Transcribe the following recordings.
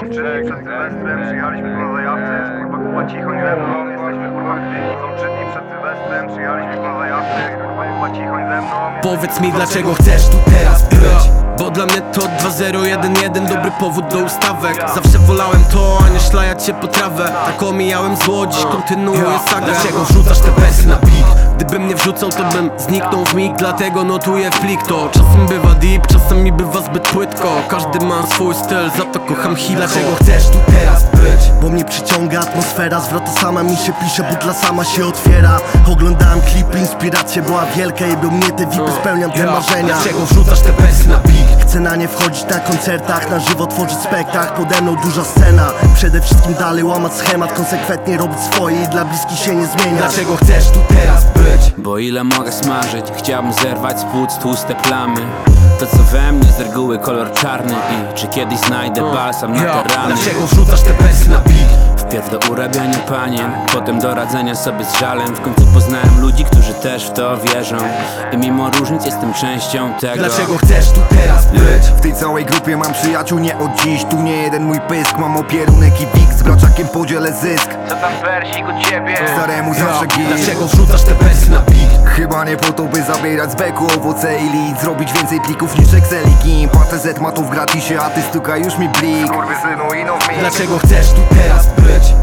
Dni przed Sylwestrem, przyjechaliśmy tu na zajawce Jest kurwa kuba cicho ze mną. Jesteśmy kurwa w dni Są trzy dni przed Sylwestrem, przyjechaliśmy zajawce Jest kurwa kuba cicho ze mną. Powiedz mi dlaczego chcesz tu teraz być? Bo dla mnie to 2-0-1-1 Dobry powód do ustawek. Zawsze wolałem to, a nie szlajać się po trawę. Tak omijałem zło, dziś kontynuuję sagę Dlaczego wrzucasz te wersy na beat? Wrzucał to bym zniknął w mig Dlatego notuję plik to. Czasem bywa deep, czasem mi bywa zbyt płytko. Każdy ma swój styl, za to kocham hila Dlaczego chcesz tu teraz być? Bo mnie przyciąga atmosfera, zwrota sama mi się pisze, butla sama się otwiera. Oglądałem klipy, inspiracja była wielka i był mnie te vipy, spełniam te marzenia. Dlaczego wrzucasz te wersy na beat? Chcę na nie wchodzić na koncertach, na żywo tworzyć spektakl. Pode mną duża scena, przede wszystkim dalej łamać schemat Konsekwentnie robić swoje i dla bliskich się nie zmieniać. Dlaczego chcesz tu teraz być? Bo ile mogę smażyć, chciałbym zerwać z płuc tłuste plamy To co we mnie z reguły kolor czarny I czy kiedyś znajdę balsam na te rany? Dlaczego wrzucasz te wersy na beat? Wpierw do urabiania panien, potem do radzenia sobie z żalem. W końcu poznałem ludzi, którzy też w to wierzą. I mimo różnic jestem częścią tego. Dlaczego chcesz tu teraz być? W tej całej grupie mam przyjaciół nie od dziś. Tu nie jeden mój pysk, mam opierunek i wik Z braczakiem podzielę zysk. Co tam wersik u ciebie? Staremu zawsze git. Dlaczego wrzucasz te wersy na beat? Chyba nie po to by zabierać z beku owoce i lit. Zrobić więcej plików niż Excel i Kim PTZ ma to w gratisie, a ty stuka już mi blik. Kurwy synu, ino w mi Dlaczego chcesz tu teraz być?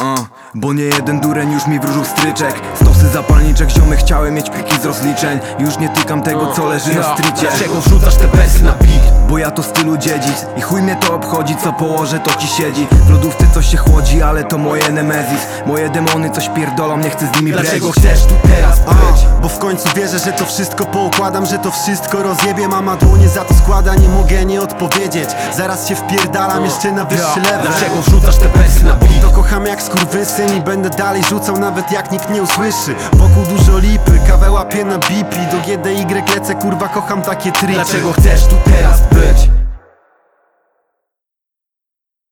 A, bo nie jeden dureń już mi wróżył stryczek. Stosy zapalniczek, ziomy chciałem mieć pliki z rozliczeń. Już nie tykam tego co leży na strycie Dlaczego wrzucasz te wersy na beat? Ja to stylu dziedzic. I chuj mnie to obchodzi, co położę to ci siedzi. W lodówce coś się chłodzi, ale to moje nemezis. Moje demony coś pierdolą, nie chcę z nimi Dlaczego bredzić chcesz tu teraz być? Bo w końcu wierzę, że to wszystko poukładam Że to wszystko rozjebie. Mama dłonie za to składa, nie mogę nie odpowiedzieć. Zaraz się wpierdalam jeszcze na wyższy level. Dlaczego wrzucasz te wersy na beat? To kocham jak skurwysyn i będę dalej rzucał nawet jak nikt nie usłyszy. Wokół dużo lipy, kawę łapię na bipi Do GDY lecę, kurwa kocham takie triki Dlaczego chcesz tu teraz być?